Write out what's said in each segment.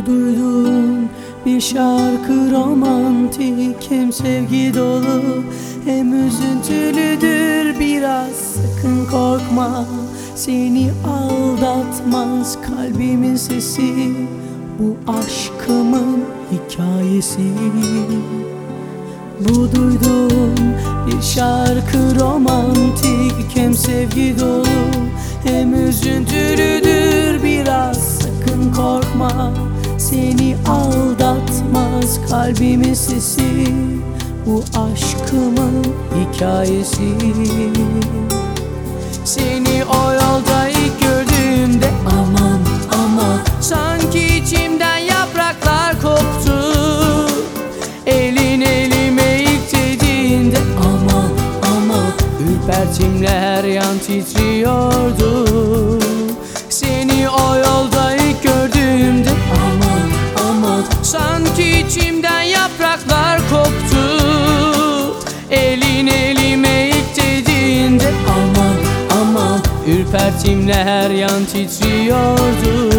Bu duyduğum bir şarkı romantik Hem sevgi dolu hem üzüntülüdür. Biraz Sakın korkma seni aldatmaz kalbimin sesi. Bu aşkımın hikayesi. Bu duyduğum bir şarkı romantik Hem sevgi dolu hem üzüntülüdür. Biraz Sakın korkma seni aldatmaz kalbimin sesi Bu aşkımın hikayesi. Seni o yolda ilk gördüğümde aman aman Sanki içimden yapraklar koptu. Elin elime ilk dediğinde aman aman Ürpertimle her yan titriyordu. Seni o yolda Ürpertimle her yan titriyordu.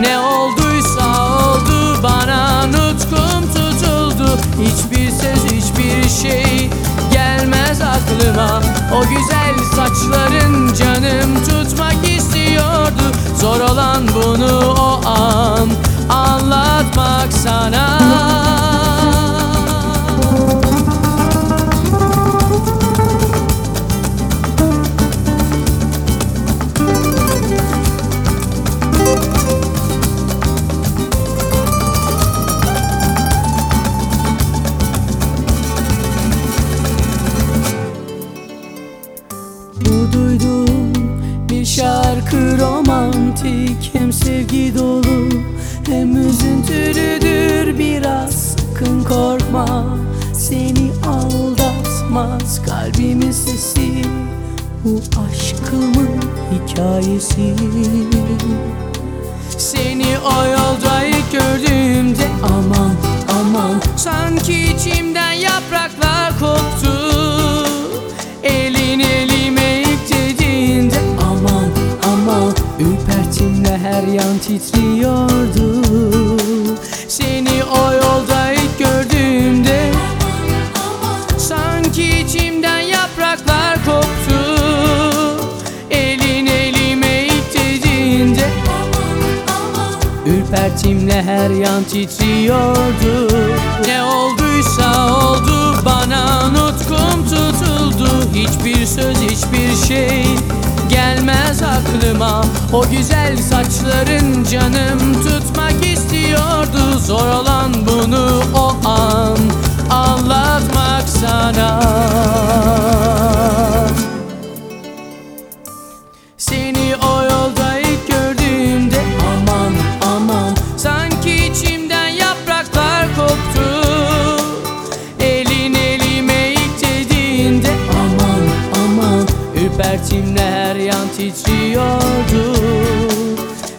Ne olduysa oldu bana nutkum tutuldu. Hiçbir söz hiçbir şey gelmez aklıma. O güzel saçların canım tutmak istiyordu. Zor olan bunu o an anlatmak sana sevgi dolu. Hem üzüntülüdür biraz Sakın korkma. Seni aldatmaz kalbimin sesi. Bu aşkımın hikayesi. Seni o yolda ilk gördüğümde aman aman. Sanki içimden her yan titriyordu. Seni o yolda ilk gördüğümde Sanki içimden yapraklar koptu. Elin elime ilk dediğinde Ürpertimle her yan titriyordu. Ne olduysa oldu Hiçbir söz hiçbir şey gelmez aklıma. O güzel saçların canım tutmak istiyordu. Zor olan bunu o an anlatmak Ürpertimle her yan titriyordu.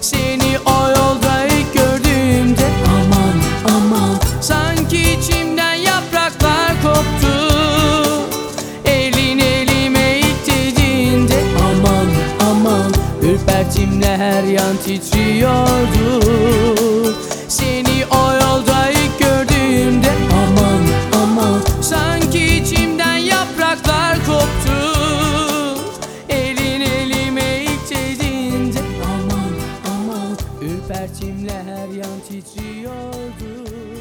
Seni o yolda ilk gördüğümde aman aman. Sanki içimden yapraklar koptu. Elin elime ilk aman aman. Ürpertimle her yan titriyordu Yine her yan titriyordu.